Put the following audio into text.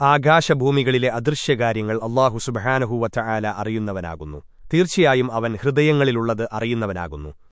ആകാശഭൂമികളിലെ അദൃശ്യകാര്യങ്ങൾ അള്ളാഹു സുബഹാനഹൂവറ്റ ആല അറിയുന്നവനാകുന്നു. തീർച്ചയായും അവൻ ഹൃദയങ്ങളിലുള്ളത് അറിയുന്നവനാകുന്നു.